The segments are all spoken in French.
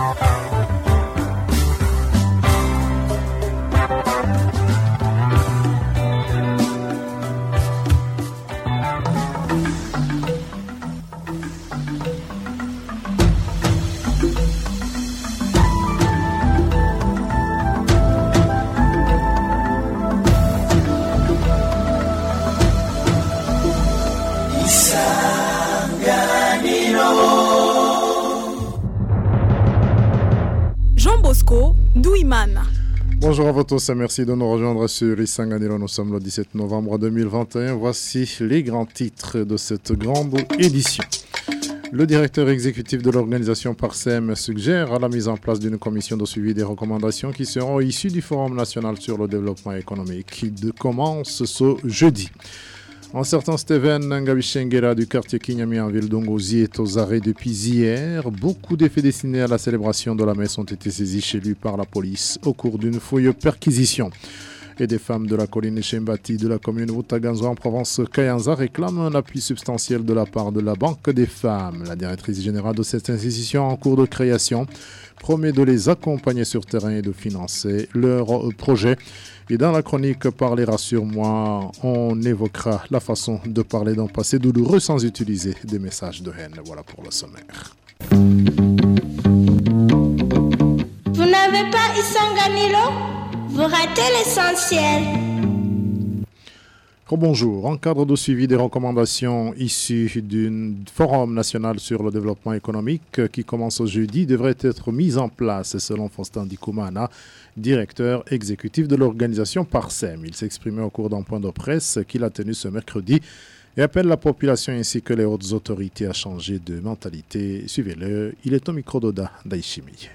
Jean à tous et merci de nous rejoindre sur Isanganiro. Nous sommes le 17 novembre 2021. Voici les grands titres de cette grande édition. Le directeur exécutif de l'organisation Parsem suggère la mise en place d'une commission de suivi des recommandations qui seront issues du Forum national sur le développement économique qui commence ce jeudi. Un certain Steven Ngabishengera du quartier Kinyami en ville d'Ongozi est aux arrêts depuis hier. Beaucoup d'effets destinés à la célébration de la messe ont été saisis chez lui par la police au cours d'une fouille perquisition. Et des femmes de la colline Chembati de la commune Outaganzo en Provence Kayanza réclament un appui substantiel de la part de la Banque des femmes. La directrice générale de cette institution en cours de création promet de les accompagner sur terrain et de financer leur projet. Et dans la chronique Parler rassure-moi, on évoquera la façon de parler d'un passé douloureux sans utiliser des messages de haine. Voilà pour le sommaire. Vous n'avez pas Isanganilo Vous ratez l'essentiel. Bonjour. En cadre de suivi des recommandations issues d'un forum national sur le développement économique qui commence jeudi devrait être mise en place selon Faustin Dikoumana, directeur exécutif de l'organisation Parsem. Il s'exprimait au cours d'un point de presse qu'il a tenu ce mercredi et appelle la population ainsi que les hautes autorités à changer de mentalité. Suivez-le, il est au micro d'Oda Daishimi.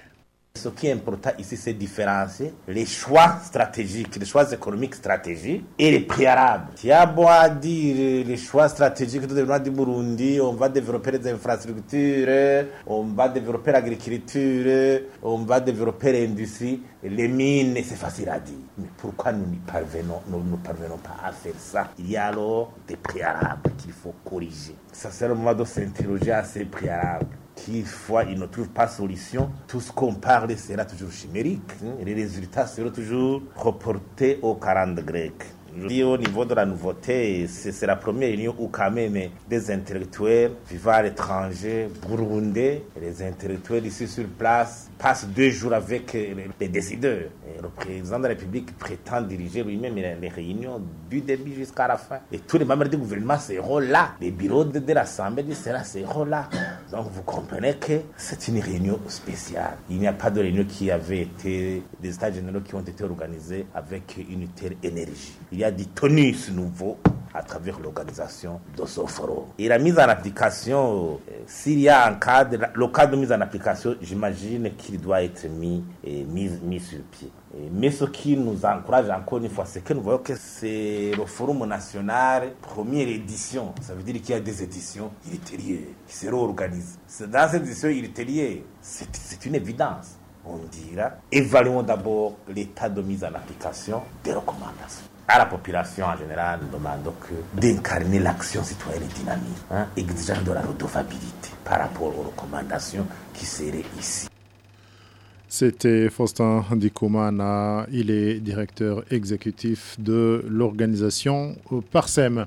Ce qui est important ici, c'est différencier les choix stratégiques, les choix économiques stratégiques et les préalables. Tu as beau à dire les choix stratégiques du développement du Burundi, on va développer les infrastructures, on va développer l'agriculture, on va développer l'industrie, les mines, c'est facile à dire. Mais pourquoi nous ne parvenons, nous, nous parvenons pas à faire ça? Il y a alors des préalables qu'il faut corriger. Ça, c'est le moment de s'interroger à ces préalables qu'il fois il ne trouve pas solution, tout ce qu'on parle sera toujours chimérique. Et les résultats seront toujours reportés aux 40 grecs. Au niveau de la nouveauté, c'est la première réunion où quand même des intellectuels vivant à l'étranger, burundais, les intellectuels ici sur place passent deux jours avec les décideurs. Le président de la République prétend diriger lui-même les réunions du début jusqu'à la fin. Et tous les membres du gouvernement seront là. Les bureaux de, de l'Assemblée du Sénat seront là. Donc vous comprenez que c'est une réunion spéciale. Il n'y a pas de réunion qui avait été, des états généraux qui ont été organisés avec une telle énergie. Du tonus nouveau à travers l'organisation forum. Et la mise en application, euh, s'il y a un cadre, le cadre de mise en application, j'imagine qu'il doit être mis, et mis, sur pied. Mais ce qui nous encourage encore une fois, c'est que nous voyons que c'est le Forum national, première édition. Ça veut dire qu'il y a des éditions ultérieures qui seront organisées. Dans cette édition ultérieure, c'est une évidence. On dira, évaluons d'abord l'état de mise en application des recommandations à la population en général, nous demandons que d'incarner l'action citoyenne dynamique, hein, exigeant de la redevabilité par rapport aux recommandations qui seraient ici. C'était Faustin Dikoumana, il est directeur exécutif de l'organisation Parsem.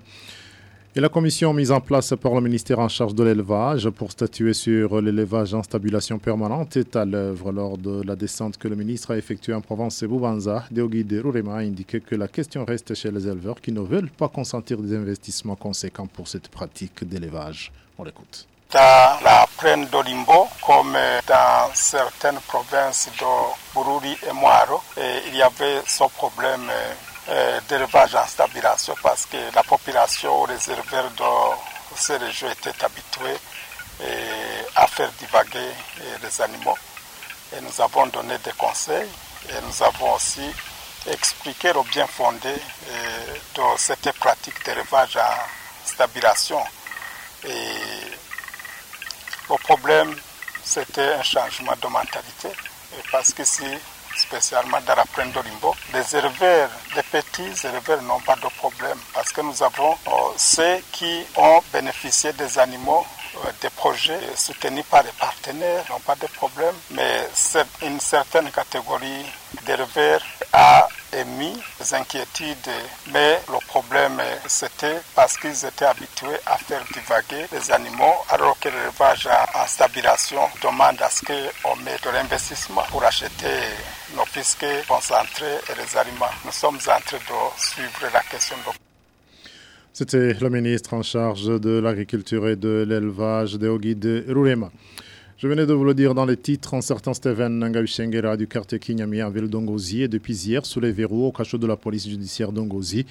Et la commission mise en place par le ministère en charge de l'élevage pour statuer sur l'élevage en stabilisation permanente est à l'œuvre lors de la descente que le ministre a effectuée en Provence et Boubanza. Deogide Rurema a indiqué que la question reste chez les éleveurs qui ne veulent pas consentir des investissements conséquents pour cette pratique d'élevage. On l'écoute. Dans la plaine d'Olimbo, comme dans certaines provinces de Bururi et Moaro, il y avait ce problème d'élevage en stabilisation parce que la population, les éleveurs de ces régions étaient habitués à faire divaguer les animaux. Et nous avons donné des conseils et nous avons aussi expliqué le bien fondé de cette pratique d'élevage en stabilisation. Et le problème, c'était un changement de mentalité parce que si spécialement dans la. Les éleveurs, les petits éleveurs n'ont pas de problème parce que nous avons euh, ceux qui ont bénéficié des animaux euh, des projets soutenus par les partenaires, n'ont pas de problème, mais une certaine catégorie d'éleveurs a émis des inquiétudes, mais le problème c'était parce qu'ils étaient habitués à faire divaguer les animaux, alors que l'élevage en stabilisation demande à ce qu'on mette de l'investissement pour acheter nos fiscs concentrés et les aliments. Nous sommes en train de suivre la question c'était le ministre en charge de l'agriculture et de l'élevage de de Rurema. Je venais de vous le dire dans les titres, un certain Steven Ngabishengera du quartier Kinyami en ville d'Ongozi est depuis hier sous les verrous au cachot de la police judiciaire d'Ongozi.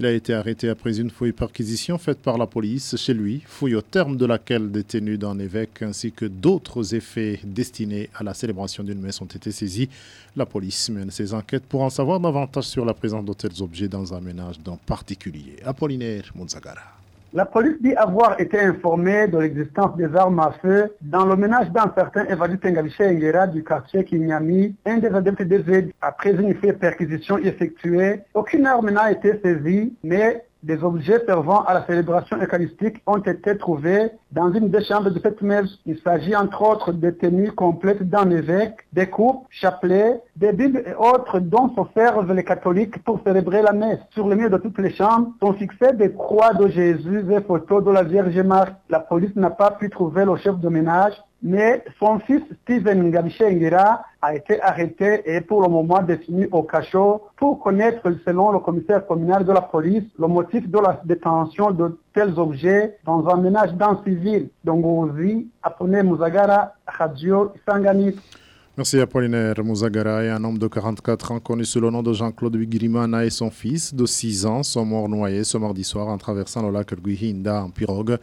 Il a été arrêté après une fouille perquisition faite par la police chez lui, fouille au terme de laquelle des tenues d'un évêque ainsi que d'autres effets destinés à la célébration d'une messe ont été saisis. La police mène ses enquêtes pour en savoir davantage sur la présence de tels objets dans un ménage d'un particulier. Apollinaire Monzagara. La police dit avoir été informée de l'existence des armes à feu dans le ménage d'un certain Evadu Tengaviche Engera du quartier Kinyami, un des adeptes des après une perquisition effectuée. Aucune arme n'a été saisie, mais des objets servant à la célébration eucharistique ont été trouvés dans une des chambres de cette messe. Il s'agit entre autres de tenues complètes d'un évêque, des coupes, chapelets, des bibles et autres dont servent les catholiques pour célébrer la messe. Sur le mur de toutes les chambres sont fixées des croix de Jésus et photos de la Vierge Marie. La police n'a pas pu trouver le chef de ménage mais son fils Steven Ngabishengira a été arrêté et pour le moment détenu au cachot pour connaître, selon le commissaire communal de la police, le motif de la détention de tels objets dans un ménage d'un civil. Donc, Apone Muzagara, Radio Sangani. Merci Apollinaire Mouzagara et un homme de 44 ans connu sous le nom de Jean-Claude Wigrimana et son fils de 6 ans sont morts noyés ce mardi soir en traversant le lac Guihinda en pirogue.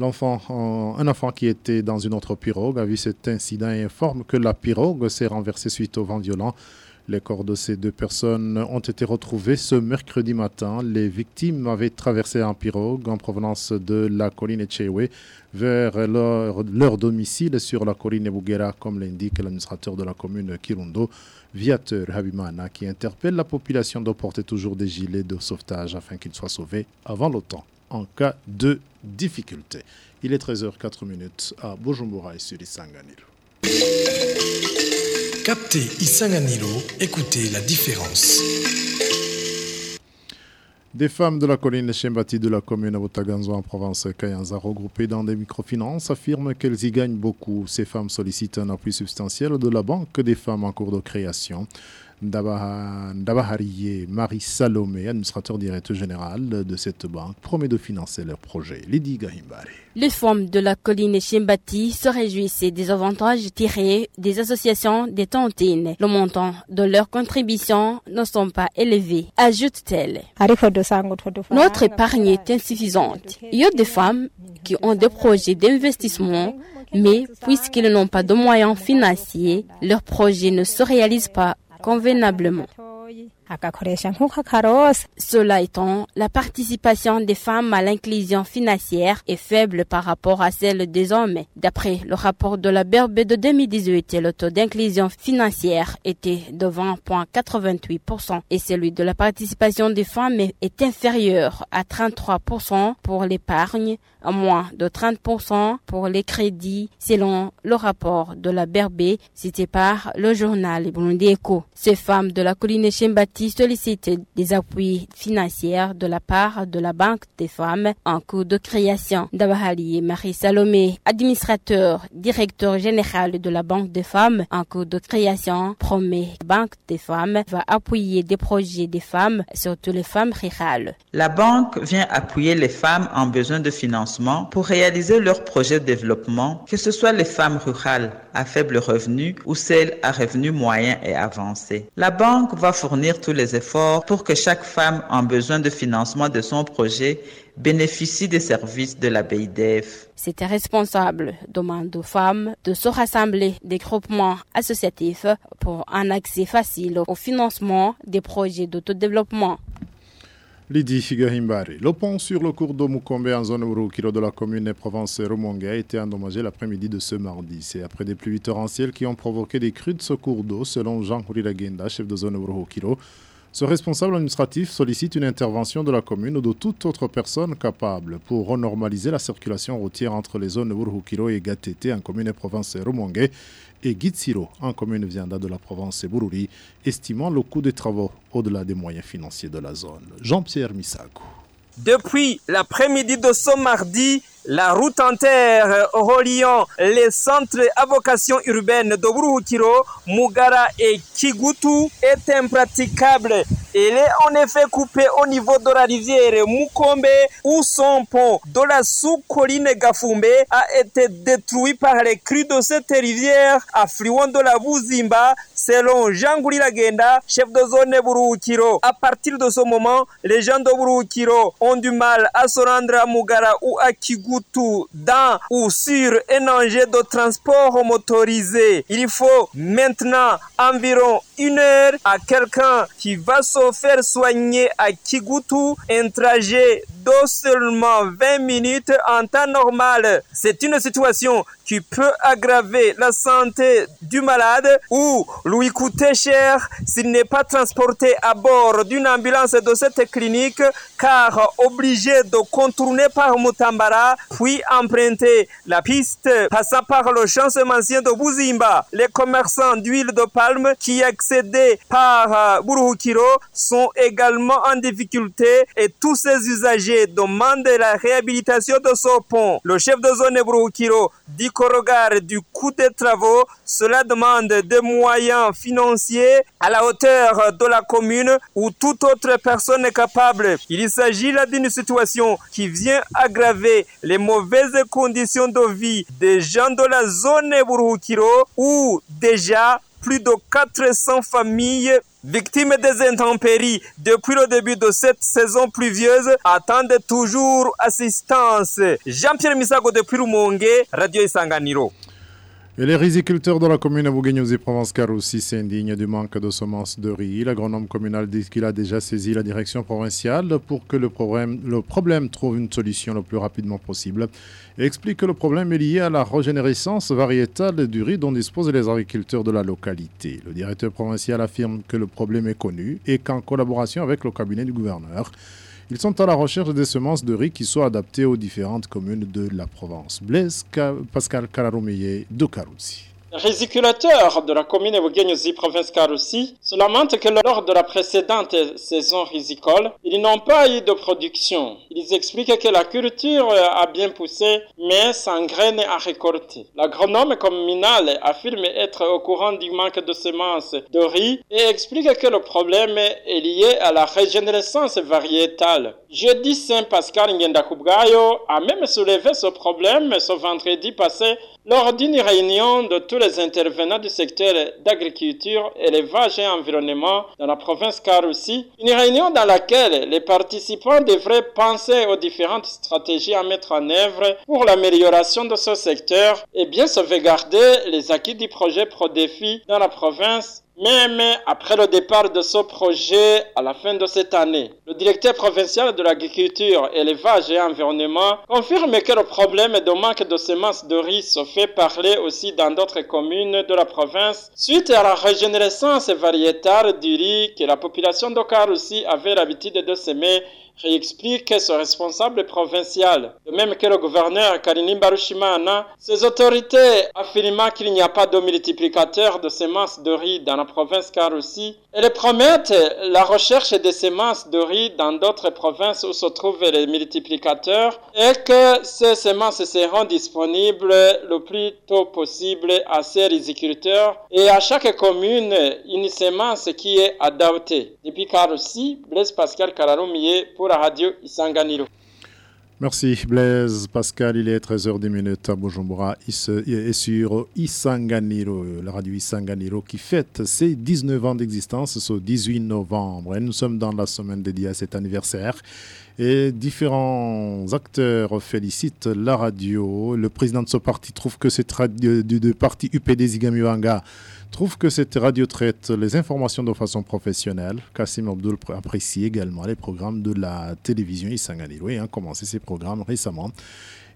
L'enfant, un enfant qui était dans une autre pirogue a vu cet incident et informe que la pirogue s'est renversée suite au vent violent. Les corps de ces deux personnes ont été retrouvés ce mercredi matin. Les victimes avaient traversé en pirogue en provenance de la colline Echewe vers leur, domicile sur la colline Ebugera, comme l'indique l'administrateur de la commune Kirundo, Viateur Habimana, qui interpelle la population de porter toujours des gilets de sauvetage afin qu'ils soient sauvés avant temps en cas de difficulté. Il est 13h04 à Bujumbura et sur Isanganilo. Captez Isanganilo, écoutez la différence. Des femmes de la colline Chembati de la commune Otaganzo en province Kayanza regroupées dans des microfinances affirment qu'elles y gagnent beaucoup. Ces femmes sollicitent un appui substantiel de la Banque des femmes en cours de création. Ndabahariye Marie Salomé, administrateur directeur général de cette banque, promet de financer leur projet. Lydie Gahimbare. Les femmes de la colline Chimbati se réjouissent des avantages tirés des associations des tontines. Le montant de leurs contributions ne sont pas élevés, ajoute-t-elle. Notre épargne est insuffisante. Il y a des femmes qui ont des projets d'investissement, mais puisqu'ils n'ont pas de moyens financiers, leurs projets ne se réalisent pas convenablement. Cela étant, la participation des femmes à l'inclusion financière est faible par rapport à celle des hommes. D'après le rapport de la BERB de 2018, le taux d'inclusion financière était de 20,88% et celui de la participation des femmes est inférieur à 33% pour l'épargne, à moins de 30% pour les crédits, selon le rapport de la BERB cité par le journal Burundi Echo. Ces femmes de la colline Chimbati sollicite des appuis financiers de la part de la Banque des femmes en cours de création. Dabahali Marie Salomé, administrateur, directeur général de la Banque des femmes en cours de création, promet la Banque des femmes va appuyer des projets des femmes, surtout les femmes rurales. La banque vient appuyer les femmes en besoin de financement pour réaliser leurs projets de développement, que ce soit les femmes rurales à faible revenu ou celles à revenu moyen et avancé. La banque va fournir tous les efforts pour que chaque femme en besoin de financement de son projet bénéficie des services de la BIDF. C'était responsable demande aux femmes de se rassembler des groupements associatifs pour un accès facile au financement des projets d'autodéveloppement. Lydie Figahimbari. Le pont sur le cours d'eau Mukombe en zone Urukiro de la commune et province Rumongue a été endommagé l'après-midi de ce mardi. C'est après des pluies torrentielles qui ont provoqué des crues de ce cours d'eau, selon Jean Huriragenda, chef de zone Urukiro. Ce responsable administratif sollicite une intervention de la commune ou de toute autre personne capable pour renormaliser la circulation routière entre les zones Burhukiro et Gatete en commune et province Rumongue et Gitsiro en commune Vianda de la province Bururi, estimant le coût des travaux au-delà des moyens financiers de la zone. Jean-Pierre Misago. Depuis l'après-midi de ce mardi, la route en terre reliant les centres à vocation urbaine de Buruhukiro, Mugara et Kigutu est impraticable. Elle est en effet coupée au niveau de la rivière Mukombe où son pont de la sous-colline Gafumbe a été détruit par les crues de cette rivière affluent de la Buzimba selon Jean Lagenda, chef de zone Buruhukiro. À partir de ce moment, les gens de Buruhukiro ont du mal à se rendre à Mugara ou à Kigutu dans ou sur un engin de transport motorisé. Il faut maintenant environ une heure à quelqu'un qui va se faire soigner à Kigutu un trajet de seulement 20 minutes en temps normal. C'est une situation qui peut aggraver la santé du malade ou lui coûter cher s'il n'est pas transporté à bord d'une ambulance de cette clinique car obligé de contourner par Mutambara puis emprunter la piste passant par le champ semencier de Buzimba. Les commerçants d'huile de palme qui accédaient par Buruhukiro sont également en difficulté et tous ces usagers demandent la réhabilitation de ce pont. Le chef de zone Buruhukiro dit qu'au regard du coût des travaux, cela demande des moyens financiers à la hauteur de la commune ou toute autre personne capable. Il s'agit là d'une situation qui vient aggraver les mauvaises conditions de vie des gens de la zone Buruhukiro où déjà plus de 400 familles victimes des intempéries depuis le début de cette saison pluvieuse attendent toujours assistance. Jean-Pierre Misago depuis Rumonge, Radio Isanganiro. Et les riziculteurs de la commune Abougagnosi Provence aussi s'indignent du manque de semences de riz. L'agronome communal dit qu'il a déjà saisi la direction provinciale pour que le problème, le problème trouve une solution le plus rapidement possible. Et explique que le problème est lié à la régénérescence variétale du riz dont disposent les agriculteurs de la localité. Le directeur provincial affirme que le problème est connu et qu'en collaboration avec le cabinet du gouverneur, ils sont à la recherche des semences de riz qui soient adaptées aux différentes communes de la province. Blaise Pascal Kararoumeye de. Les riziculateurs de la commune Evoguenyosi, province Karoussi, se lamentent que lors de la précédente saison rizicole, ils n'ont pas eu de production. Ils expliquent que la culture a bien poussé, mais sans graines à récolter. L'agronome communal affirme être au courant du manque de semences de riz et explique que le problème est lié à la régénérescence variétale. Jeudi Saint Pascal Ngendakubgayo a même soulevé ce problème ce vendredi passé lors d'une réunion de tous les intervenants du secteur d'agriculture, élevage et environnement dans la province Karoussi, une réunion dans laquelle les participants devraient penser aux différentes stratégies à mettre en œuvre pour l'amélioration de ce secteur et bien sauvegarder les acquis du projet ProDéfi dans la province même après le départ de ce projet à la fin de cette année. Le directeur provincial de l'agriculture, élevage et environnement confirme que le problème de manque de semences de riz se fait parler aussi dans d'autres communes de la province suite à la régénérescence variétale du riz que la population d'Okaroussi avait l'habitude de semer réexplique ce responsable provincial. De même que le gouverneur Karini Barushimana, ses autorités affirmant qu'il n'y a pas de multiplicateur de semences de riz dans la province Karoussi, elles promettent la recherche des semences de riz dans d'autres provinces où se trouvent les multiplicateurs et que ces semences seront disponibles le plus tôt possible à ces riziculteurs et à chaque commune une semence qui est adaptée. Depuis Karoussi, Blaise Pascal Kararoumier pour la radio Isanganiro. Merci Blaise Pascal, il est 13h10 à Bujumbura et sur Isanganiro, la radio Isanganiro qui fête ses 19 ans d'existence ce 18 novembre. Et nous sommes dans la semaine dédiée à cet anniversaire et différents acteurs félicitent la radio. Le président de ce parti trouve que cette radio du parti UPD Zigamiwanga trouve que cette radio traite les informations de façon professionnelle. Kassim Abdul apprécie également les programmes de la télévision Isanganiro et a commencé ces programmes récemment.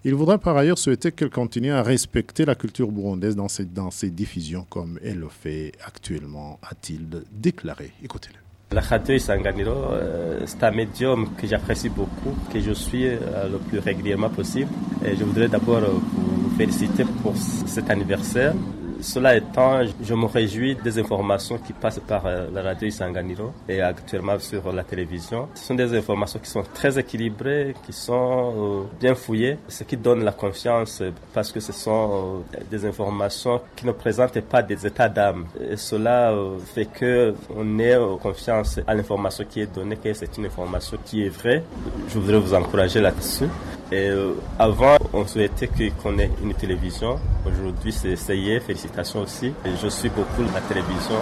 Il voudrait par ailleurs souhaiter qu'elle continue à respecter la culture burundaise dans ses, dans ses diffusions comme elle le fait actuellement, a-t-il déclaré. Écoutez-le. La radio Isanganiro, euh, c'est un médium que j'apprécie beaucoup, que je suis euh, le plus régulièrement possible. Et je voudrais d'abord vous féliciter pour cet anniversaire. Cela étant, je me réjouis des informations qui passent par euh, la radio Isanganiro et actuellement sur la télévision. Ce sont des informations qui sont très équilibrées, qui sont euh, bien fouillées, ce qui donne la confiance parce que ce sont euh, des informations qui ne présentent pas des états d'âme. Cela fait que on ait confiance à l'information qui est donnée, que c'est une information qui est vraie. Je voudrais vous encourager là-dessus. Et avant, on souhaitait qu'on ait une télévision. Aujourd'hui, c'est essayé. Félicitations aussi. Je suis beaucoup la télévision.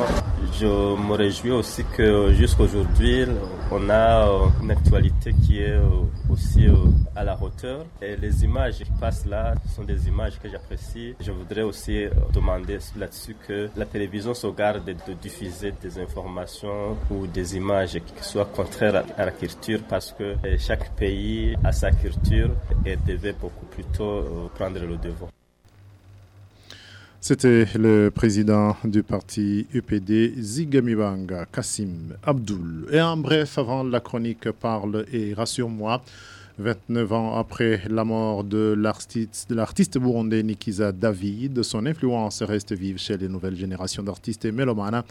Je me réjouis aussi que jusqu'aujourd'hui, on a une actualité qui est aussi à la hauteur. Et les images qui passent là sont des images que j'apprécie. Je voudrais aussi demander là-dessus que la télévision se garde de diffuser des informations ou des images qui soient contraires à la culture parce que chaque pays a sa culture et devait beaucoup plutôt prendre le devant. C'était le président du parti UPD Zigamibanga, Kassim Abdul. Et en bref, avant la chronique Parle et Rassure-moi, 29 ans après la mort de l'artiste burundais Nikiza David, son influence reste vive chez les nouvelles générations d'artistes et mélomanes.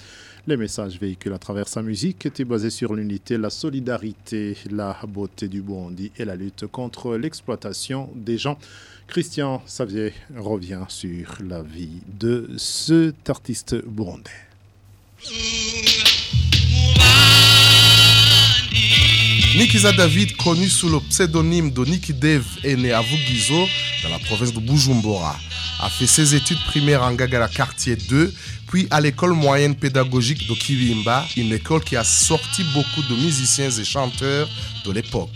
Les messages véhiculés à travers sa musique étaient basés sur l'unité, la solidarité, la beauté du Burundi et la lutte contre l'exploitation des gens. Christian Xavier revient sur la vie de cet artiste burundais. Nikiza David, connu sous le pseudonyme de Niki Dev, est né à Vugizo, dans la province de Bujumbura. A fait ses études primaires en Gagara quartier 2, puis à l'école moyenne pédagogique de Kivimba, une école qui a sorti beaucoup de musiciens et chanteurs de l'époque.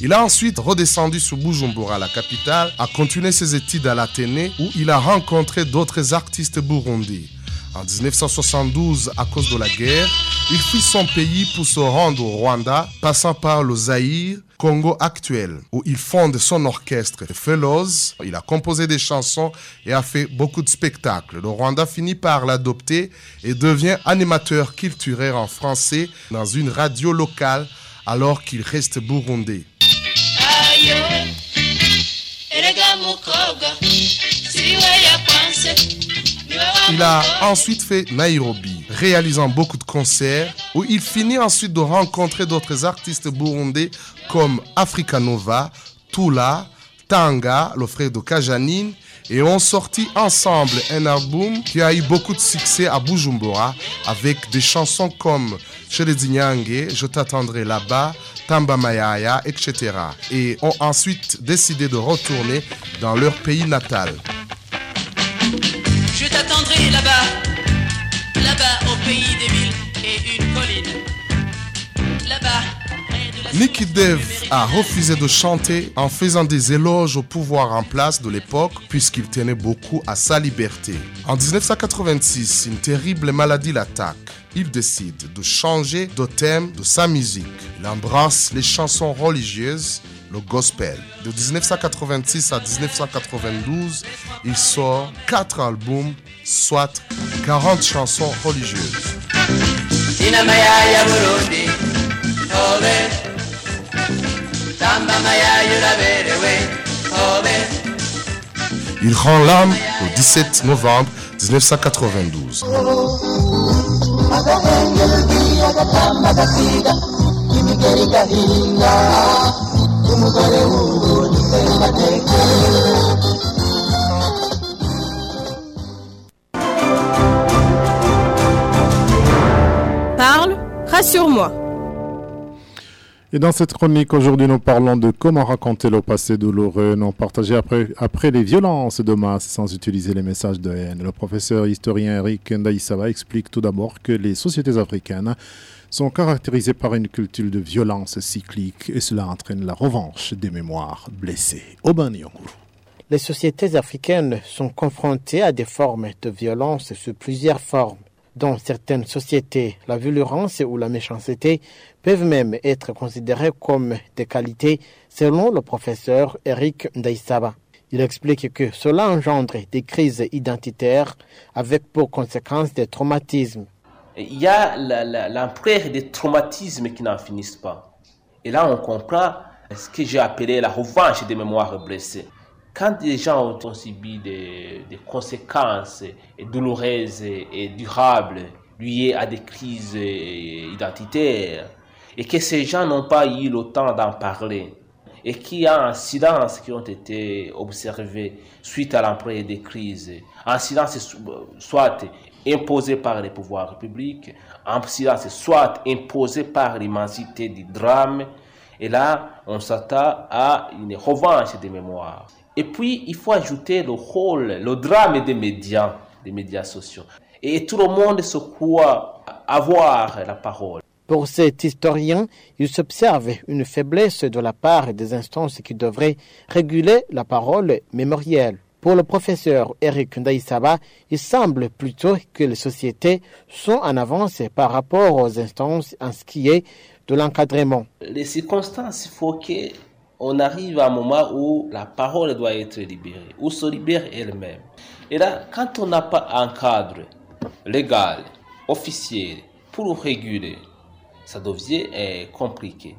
Il a ensuite redescendu sur Bujumbura, la capitale, a continué ses études à l'Athénée où il a rencontré d'autres artistes burundis. En 1972, à cause de la guerre, il fuit son pays pour se rendre au Rwanda, passant par le Zaïre, Congo actuel, où il fonde son orchestre Fellows. Il a composé des chansons et a fait beaucoup de spectacles. Le Rwanda finit par l'adopter et devient animateur culturel en français dans une radio locale alors qu'il reste burundais. Il a ensuite fait Nairobi, réalisant beaucoup de concerts, où il finit ensuite de rencontrer d'autres artistes burundais comme Africa Nova, Tula, Tanga, le frère de Kajanine, et ont sorti ensemble un album qui a eu beaucoup de succès à Bujumbura avec des chansons comme les Je t'attendrai là-bas, Tamba Mayaya, etc. Et ont ensuite décidé de retourner dans leur pays natal. Nicky Dev a refusé de chanter en faisant des éloges au pouvoir en place de l'époque puisqu'il tenait beaucoup à sa liberté. En 1986, une terrible maladie l'attaque. Il décide de changer de thème de sa musique. Il embrasse les chansons religieuses le gospel. De 1986 à 1992, il sort 4 albums, soit 40 chansons religieuses. Il rend l'âme le 17 novembre 1992. Parle, rassure-moi. Et dans cette chronique, aujourd'hui, nous parlons de comment raconter le passé douloureux non partagé après, les violences de masse sans utiliser les messages de haine. Le professeur historien Eric Ndaïsava explique tout d'abord que les sociétés africaines sont caractérisées par une culture de violence cyclique et cela entraîne la revanche des mémoires blessées. Oban Les sociétés africaines sont confrontées à des formes de violence sous plusieurs formes. Dans certaines sociétés, la violence ou la méchanceté peuvent même être considérées comme des qualités selon le professeur Eric Ndaïsaba. Il explique que cela engendre des crises identitaires avec pour conséquence des traumatismes. il y a l'empreinte des traumatismes qui n'en finissent pas. Et là, on comprend ce que j'ai appelé la revanche des mémoires blessées. Quand les gens ont subi des, conséquences douloureuses et durables liées à des crises identitaires, et que ces gens n'ont pas eu le temps d'en parler, et qu'il y a un silence qui ont été observés suite à l'emploi des crises, un silence soit imposé par les pouvoirs publics, un silence soit imposé par l'immensité du drame, et là, on s'attend à une revanche des mémoires. Et puis, il faut ajouter le rôle, le drame des médias, des médias sociaux. Et tout le monde se croit avoir la parole. Pour cet historien, il s'observe une faiblesse de la part des instances qui devraient réguler la parole mémorielle. Pour le professeur Eric Ndaïsaba, il semble plutôt que les sociétés sont en avance par rapport aux instances en ce qui est de l'encadrement. Les circonstances, il faut qu'on arrive à un moment où la parole doit être libérée, où se libère elle-même. Et là, quand on n'a pas un cadre légal, officiel, pour réguler, ça devient eh, compliqué.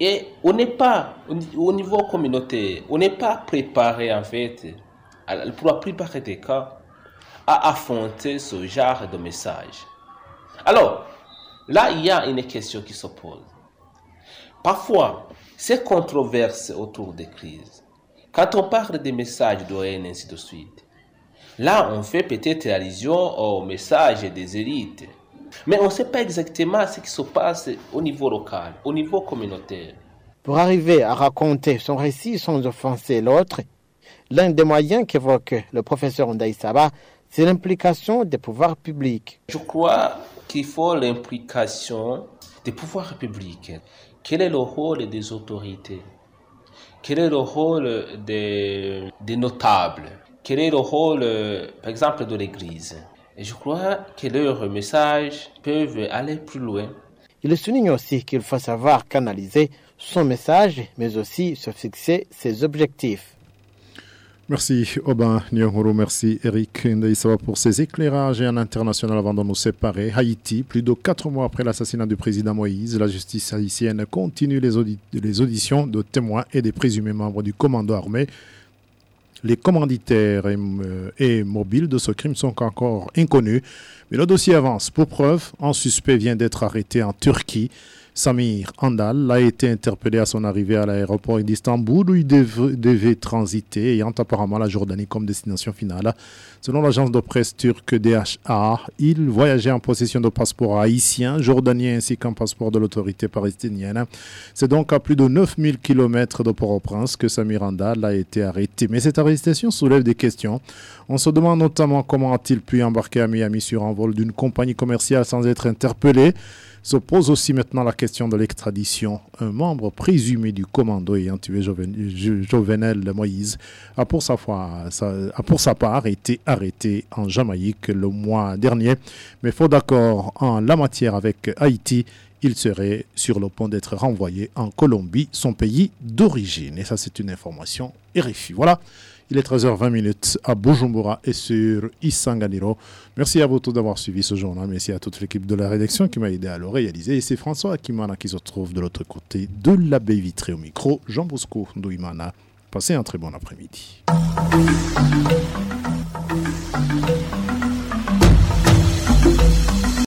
Et on n'est pas, au niveau communautaire, on n'est pas préparé en fait, pour la plupart des cas, à affronter ce genre de message. Alors, là, il y a une question qui se pose. Parfois, ces controverses autour des crises, quand on parle des messages de haine et ainsi de suite, là, on fait peut-être allusion aux messages des élites mais on ne sait pas exactement ce qui se passe au niveau local, au niveau communautaire. Pour arriver à raconter son récit sans offenser l'autre, l'un des moyens qu'évoque le professeur Ndaïsaba, c'est l'implication des pouvoirs publics. Je crois qu'il faut l'implication des pouvoirs publics. Quel est le rôle des autorités? Quel est le rôle des, notables? Quel est le rôle, par exemple, de l'Église? Je crois que leurs messages peuvent aller plus loin. Il souligne aussi qu'il faut savoir canaliser son message, mais aussi se fixer ses objectifs. Merci Oban Nyongoro, merci Eric Ndaïsawa pour ces éclairages et un international avant de nous séparer. Haïti, plus de quatre mois après l'assassinat du président Moïse, la justice haïtienne continue les, les auditions de témoins et des présumés membres du commando armé les commanditaires euh, et, mobiles de ce crime sont encore inconnus, mais le dossier avance. Pour preuve, un suspect vient d'être arrêté en Turquie Samir Andal a été interpellé à son arrivée à l'aéroport d'Istanbul où il devait, transiter, ayant apparemment la Jordanie comme destination finale. Selon l'agence de presse turque DHA, il voyageait en possession de passeport haïtien, jordanien ainsi qu'un passeport de l'autorité palestinienne. C'est donc à plus de 9000 km de Port-au-Prince que Samir Andal a été arrêté. Mais cette arrestation soulève des questions. On se demande notamment comment a-t-il pu embarquer à Miami sur un vol d'une compagnie commerciale sans être interpellé. Se pose aussi maintenant la question de l'extradition. Un membre présumé du commando ayant tué Jovenel Moïse a pour, sa a pour sa part été arrêté en Jamaïque le mois dernier. Mais faute d'accord en la matière avec Haïti, il serait sur le point d'être renvoyé en Colombie, son pays d'origine. Et ça, c'est une information RFI. Voilà. Il est 13h20 à Bujumbura et sur Isanganiro. Merci à vous tous d'avoir suivi ce journal. Merci à toute l'équipe de la rédaction qui m'a aidé à le réaliser. Et c'est François Akimana qui se trouve de l'autre côté de la baie vitrée au micro. Jean Bosco Ndouimana. Passez un très bon après-midi.